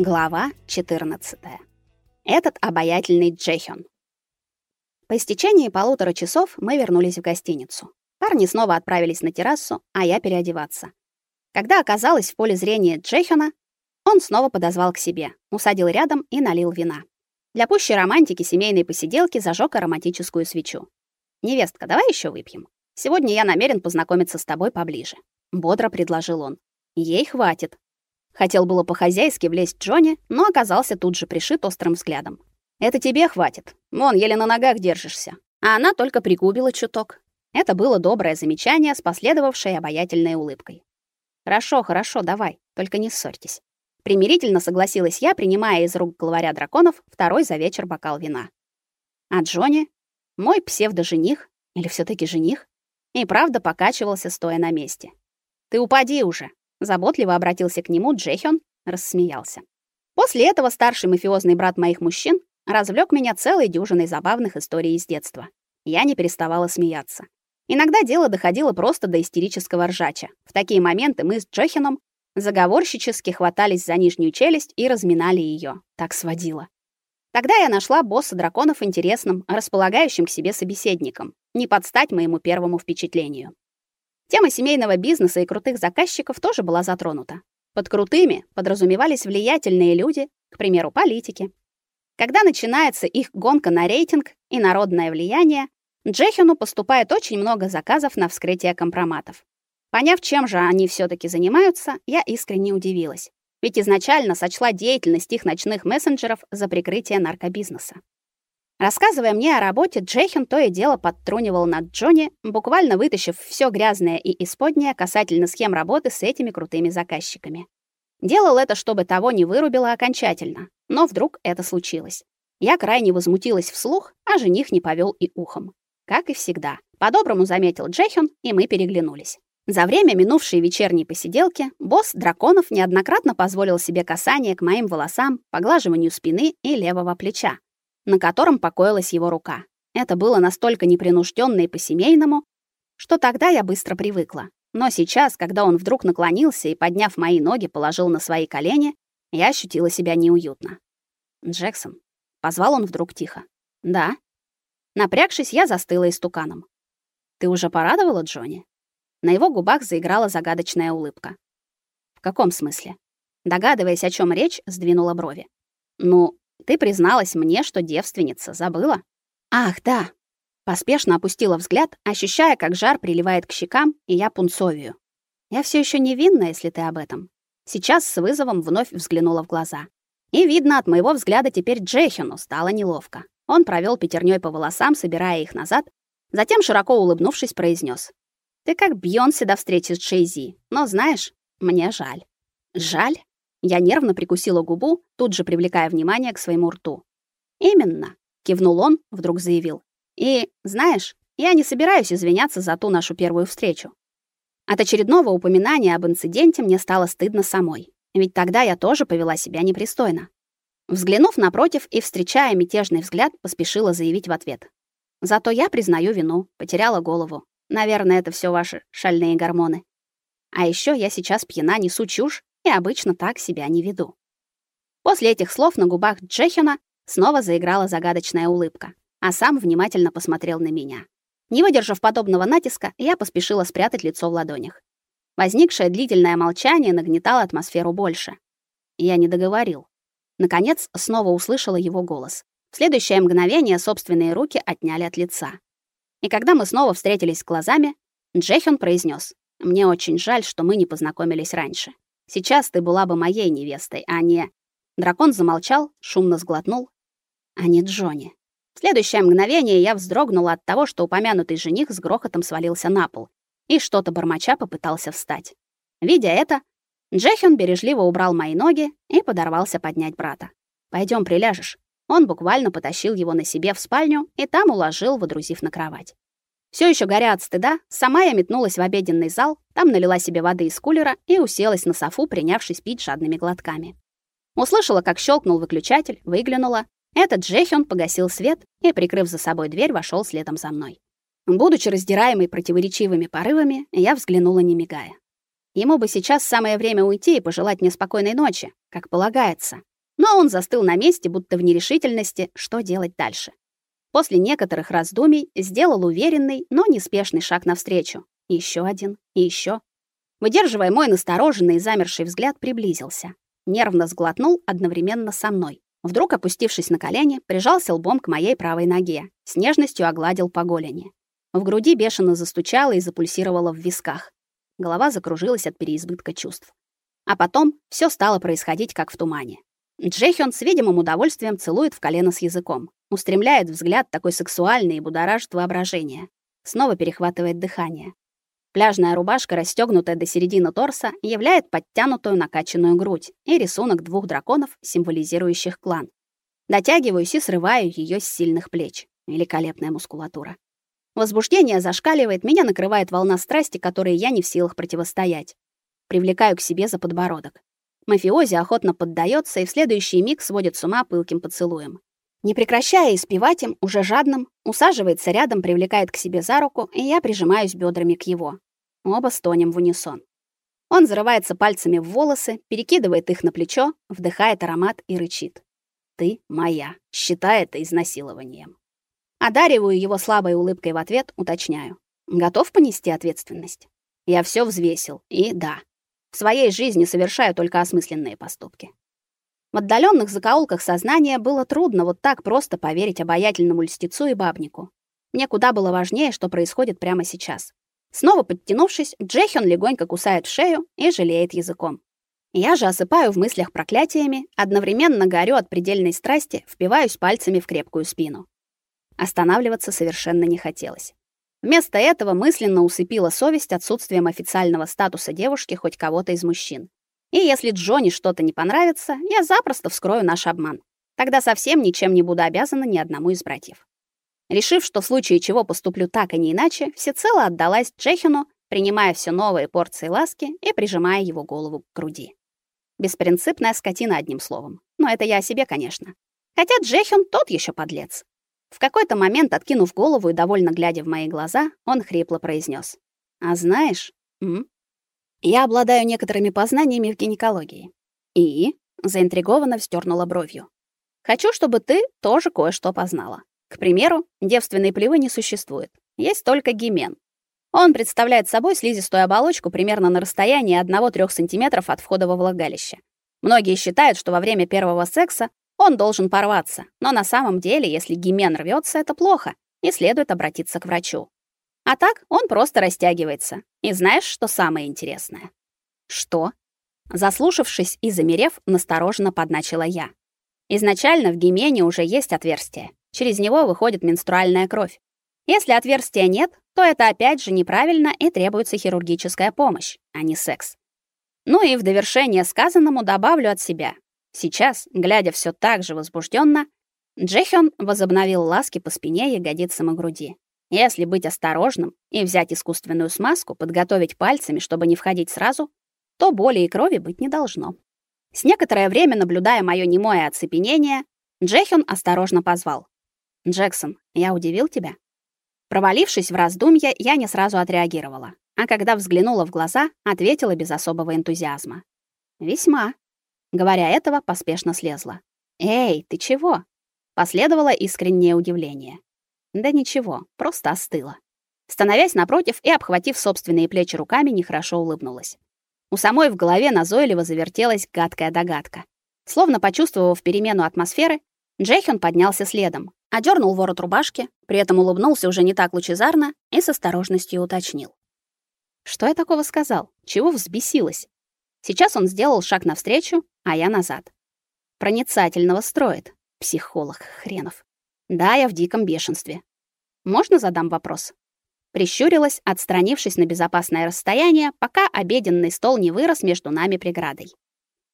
Глава 14. Этот обаятельный Джехён. По истечении полутора часов мы вернулись в гостиницу. Парни снова отправились на террасу, а я переодеваться. Когда оказалась в поле зрения Джехёна, он снова подозвал к себе, усадил рядом и налил вина. Для пущей романтики семейной посиделки зажег ароматическую свечу. Невестка, давай еще выпьем. Сегодня я намерен познакомиться с тобой поближе, бодро предложил он. Ей хватит, Хотел было по-хозяйски влезть Джонни, но оказался тут же пришит острым взглядом. Это тебе хватит. Вон, еле на ногах держишься. А она только пригубила чуток. Это было доброе замечание с последовавшей обаятельной улыбкой. Хорошо, хорошо, давай, только не ссорьтесь. Примирительно согласилась я, принимая из рук главаря драконов второй за вечер бокал вина. А Джонни, мой псевдо-жених или все таки жених, и правда покачивался стоя на месте. Ты упади уже, Заботливо обратился к нему Джехён, рассмеялся. После этого старший мафиозный брат моих мужчин развлек меня целой дюжиной забавных историй из детства. Я не переставала смеяться. Иногда дело доходило просто до истерического ржача. В такие моменты мы с Джохином заговорщически хватались за нижнюю челюсть и разминали ее. Так сводило. Тогда я нашла босса драконов интересным, располагающим к себе собеседником, не подстать моему первому впечатлению. Тема семейного бизнеса и крутых заказчиков тоже была затронута. Под крутыми подразумевались влиятельные люди, к примеру, политики. Когда начинается их гонка на рейтинг и народное влияние, Джехину поступает очень много заказов на вскрытие компроматов. Поняв, чем же они все таки занимаются, я искренне удивилась. Ведь изначально сочла деятельность их ночных мессенджеров за прикрытие наркобизнеса. Рассказывая мне о работе, Джейхен то и дело подтрунивал над Джонни, буквально вытащив все грязное и исподнее касательно схем работы с этими крутыми заказчиками. Делал это, чтобы того не вырубило окончательно. Но вдруг это случилось. Я крайне возмутилась вслух, а жених не повел и ухом. Как и всегда. По-доброму заметил Джейхен, и мы переглянулись. За время минувшей вечерней посиделки босс драконов неоднократно позволил себе касание к моим волосам, поглаживанию спины и левого плеча, на котором покоилась его рука. Это было настолько непринужденно и по-семейному, что тогда я быстро привыкла. Но сейчас, когда он вдруг наклонился и, подняв мои ноги, положил на свои колени, я ощутила себя неуютно. «Джексон», — позвал он вдруг тихо. «Да». Напрягшись, я застыла истуканом. «Ты уже порадовала Джонни?» На его губах заиграла загадочная улыбка. «В каком смысле?» Догадываясь, о чем речь, сдвинула брови. «Ну, ты призналась мне, что девственница, забыла? Ах, да. Поспешно опустила взгляд, ощущая, как жар приливает к щекам, и я пунцовию. Я все еще невинна, если ты об этом. Сейчас с вызовом вновь взглянула в глаза. И видно, от моего взгляда теперь Джейхену стало неловко. Он провел пятерней по волосам, собирая их назад, затем широко улыбнувшись, произнес: "Ты как Бьонсе до встречи с Джей-Зи, но знаешь, мне жаль". "Жаль?" Я нервно прикусила губу, тут же привлекая внимание к своему рту. Именно, кивнул он, вдруг заявил. И, знаешь, я не собираюсь извиняться за ту нашу первую встречу. От очередного упоминания об инциденте мне стало стыдно самой, ведь тогда я тоже повела себя непристойно. Взглянув напротив и встречая мятежный взгляд, поспешила заявить в ответ: "Зато я признаю вину, потеряла голову. Наверное, это все ваши шальные гормоны. А еще я сейчас пьяна, несу чушь и обычно так себя не веду. После этих слов на губах Джехина снова заиграла загадочная улыбка, а сам внимательно посмотрел на меня. Не выдержав подобного натиска, я поспешила спрятать лицо в ладонях. Возникшее длительное молчание нагнетало атмосферу больше. Я не договорил. Наконец, снова услышала его голос. В следующее мгновение собственные руки отняли от лица. И когда мы снова встретились глазами, Джехин произнес: "Мне очень жаль, что мы не познакомились раньше. Сейчас ты была бы моей невестой, а не Дракон замолчал, шумно сглотнул, а не Джонни. В следующее мгновение я вздрогнула от того, что упомянутый жених с грохотом свалился на пол и что-то бормоча попытался встать. Видя это, Джехин бережливо убрал мои ноги и подорвался поднять брата. Пойдем, приляжешь. Он буквально потащил его на себе в спальню и там уложил, водрузив на кровать. Все еще горя от стыда, сама я метнулась в обеденный зал, там налила себе воды из кулера и уселась на софу, принявшись пить жадными глотками. Услышала, как щелкнул выключатель, выглянула. Этот Джехион погасил свет и, прикрыв за собой дверь, вошел следом за мной. Будучи раздираемой противоречивыми порывами, я взглянула, не мигая. Ему бы сейчас самое время уйти и пожелать мне спокойной ночи, как полагается, но он застыл на месте, будто в нерешительности, что делать дальше. После некоторых раздумий сделал уверенный, но неспешный шаг навстречу. Еще один, и еще. Выдерживая мой настороженный и замерший взгляд, приблизился. Нервно сглотнул одновременно со мной. Вдруг, опустившись на колени, прижался лбом к моей правой ноге, с нежностью огладил по голени. В груди бешено застучало и запульсировало в висках. Голова закружилась от переизбытка чувств. А потом все стало происходить как в тумане. Джейхён с видимым удовольствием целует в колено с языком, устремляет взгляд такой сексуальный и будоражит воображение. Снова перехватывает дыхание. Пляжная рубашка, расстёгнутая до середины торса, являет подтянутую накачанную грудь и рисунок двух драконов, символизирующих клан. Дотягиваюсь и срываю её с сильных плеч. Великолепная мускулатура. Возбуждение зашкаливает, меня накрывает волна страсти, которой я не в силах противостоять. Привлекаю к себе за подбородок. Мафиози охотно поддается и в следующий миг сводит с ума пылким поцелуем. Не прекращая испевать им, уже жадным, усаживается рядом, привлекает к себе за руку, и я прижимаюсь бедрами к его. Оба стонем в унисон. Он зарывается пальцами в волосы, перекидывает их на плечо, вдыхает аромат и рычит. «Ты моя», считай это изнасилованием. Одариваю его слабой улыбкой в ответ, уточняю. Готов понести ответственность? Я все взвесил, и да, в своей жизни совершаю только осмысленные поступки. В отдаленных закоулках сознания было трудно вот так просто поверить обаятельному льстецу и бабнику. Мне куда было важнее, что происходит прямо сейчас. Снова подтянувшись, Джехен легонько кусает в шею и жалеет языком. Я же осыпаю в мыслях проклятиями, одновременно горю от предельной страсти, впиваюсь пальцами в крепкую спину. Останавливаться совершенно не хотелось. Вместо этого мысленно усыпила совесть отсутствием официального статуса девушки хоть кого-то из мужчин. И если Джонни что-то не понравится, я запросто вскрою наш обман. Тогда совсем ничем не буду обязана ни одному из братьев. Решив, что в случае чего поступлю так, а не иначе, всецело отдалась Чехину, принимая все новые порции ласки и прижимая его голову к груди. Беспринципная скотина одним словом. Но это я о себе, конечно. Хотя Джехин тот еще подлец. В какой-то момент, откинув голову и довольно глядя в мои глаза, он хрипло произнес: "А знаешь, м? я обладаю некоторыми познаниями в гинекологии". И заинтригованно вздернула бровью. "Хочу, чтобы ты тоже кое-что познала. К примеру, девственной плевы не существует. Есть только гимен. Он представляет собой слизистую оболочку примерно на расстоянии 1-3 см от входа во влагалище. Многие считают, что во время первого секса он должен порваться, но на самом деле, если гимен рвется, это плохо, и следует обратиться к врачу. А так он просто растягивается. И знаешь, что самое интересное? Что? Заслушавшись и замерев, настороженно подначила я. Изначально в гимене уже есть отверстие. Через него выходит менструальная кровь. Если отверстия нет, то это опять же неправильно и требуется хирургическая помощь, а не секс. Ну и в довершение сказанному добавлю от себя, Сейчас, глядя все так же возбужденно, Джехён возобновил ласки по спине, ягодицам и груди. Если быть осторожным и взять искусственную смазку, подготовить пальцами, чтобы не входить сразу, то боли и крови быть не должно. С некоторое время, наблюдая моё немое оцепенение, Джехён осторожно позвал: "Джексон, я удивил тебя?" Провалившись в раздумья, я не сразу отреагировала, а когда взглянула в глаза, ответила без особого энтузиазма: "Весьма". Говоря этого, поспешно слезла. «Эй, ты чего?» Последовало искреннее удивление. Да ничего, просто остыла. Становясь напротив и обхватив собственные плечи руками, нехорошо улыбнулась. У самой в голове назойливо завертелась гадкая догадка. Словно почувствовав перемену атмосферы, Джейхен поднялся следом, одернул ворот рубашки, при этом улыбнулся уже не так лучезарно и с осторожностью уточнил. Что я такого сказал? Чего взбесилась? Сейчас он сделал шаг навстречу, а я назад. Проницательного строит, психолог хренов. Да, я в диком бешенстве. Можно задам вопрос? Прищурилась, отстранившись на безопасное расстояние, пока обеденный стол не вырос между нами преградой.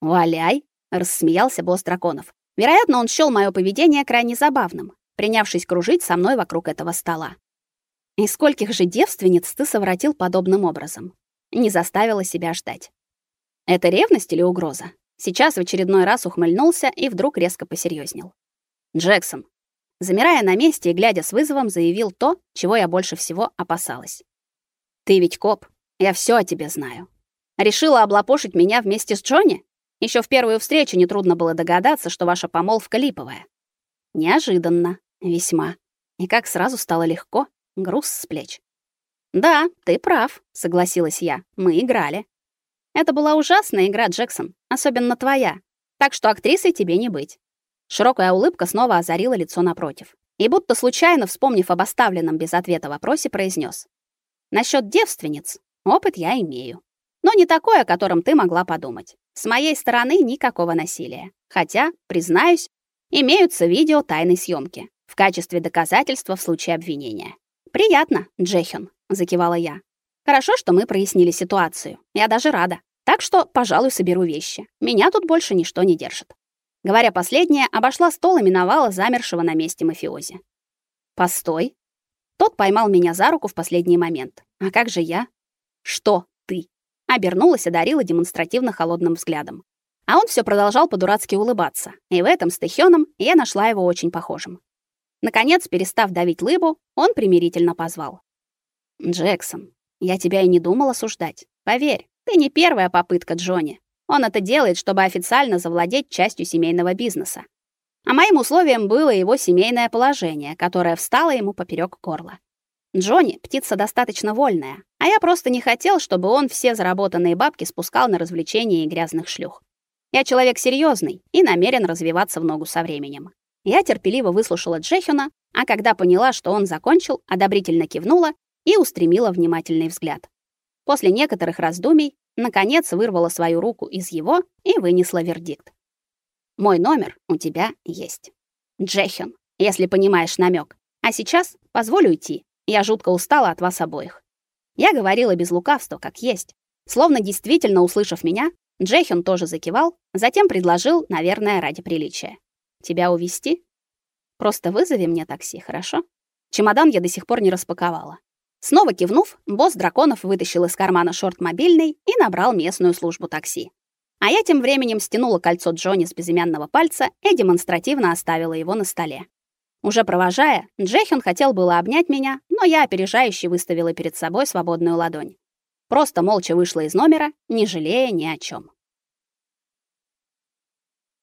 «Валяй!» — рассмеялся босс драконов. Вероятно, он счёл моё поведение крайне забавным, принявшись кружить со мной вокруг этого стола. И скольких же девственниц ты совратил подобным образом? Не заставила себя ждать. Это ревность или угроза? Сейчас в очередной раз ухмыльнулся и вдруг резко посерьезнел. Джексон, замирая на месте и глядя с вызовом, заявил то, чего я больше всего опасалась. Ты ведь коп. Я все о тебе знаю. Решила облапошить меня вместе с Джонни? Еще в первую встречу не трудно было догадаться, что ваша помолвка липовая. Неожиданно, весьма. И как сразу стало легко, груз с плеч. Да, ты прав, согласилась я. Мы играли. Это была ужасная игра, Джексон, особенно твоя. Так что актрисой тебе не быть. Широкая улыбка снова озарила лицо напротив. И будто случайно вспомнив об оставленном без ответа вопросе, произнес: "Насчет девственниц опыт я имею, но не такой, о котором ты могла подумать. С моей стороны никакого насилия. Хотя, признаюсь, имеются видео тайной съемки в качестве доказательства в случае обвинения. Приятно, Джехен, закивала я. Хорошо, что мы прояснили ситуацию. Я даже рада. Так что, пожалуй, соберу вещи. Меня тут больше ничто не держит. Говоря последнее, обошла стол и миновала замершего на месте мафиози. Постой. Тот поймал меня за руку в последний момент. А как же я? Что ты? Обернулась и дарила демонстративно холодным взглядом. А он все продолжал по-дурацки улыбаться. И в этом с Тэхёном я нашла его очень похожим. Наконец, перестав давить лыбу, он примирительно позвал: "Джексон, я тебя и не думал осуждать. Поверь, ты не первая попытка Джонни. Он это делает, чтобы официально завладеть частью семейного бизнеса. А моим условием было его семейное положение, которое встало ему поперек горла. Джонни птица достаточно вольная, а я просто не хотел, чтобы он все заработанные бабки спускал на развлечения и грязных шлюх. Я человек серьезный и намерен развиваться в ногу со временем. Я терпеливо выслушала Джехина, а когда поняла, что он закончил, одобрительно кивнула и устремила внимательный взгляд. После некоторых раздумий, наконец вырвала свою руку из его и вынесла вердикт. Мой номер у тебя есть. Джехен, если понимаешь намек. А сейчас позволь уйти. Я жутко устала от вас обоих. Я говорила без лукавства, как есть. Словно действительно услышав меня, Джехен тоже закивал, затем предложил, наверное, ради приличия. Тебя увезти? Просто вызови мне такси, хорошо? Чемодан я до сих пор не распаковала. Снова кивнув, босс драконов вытащил из кармана шорт мобильный и набрал местную службу такси. А я тем временем стянула кольцо Джонни с безымянного пальца и демонстративно оставила его на столе. Уже провожая, Джехин хотел было обнять меня, но я опережающе выставила перед собой свободную ладонь. Просто молча вышла из номера, не жалея ни о чем.